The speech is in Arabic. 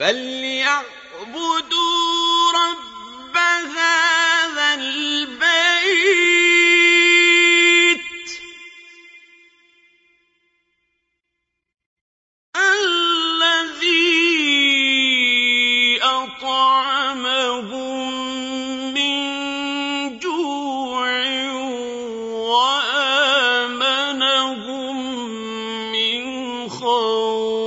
فليعبدوا رب هذا البيت الذي أطعمهم من جوع وآمنهم من خوف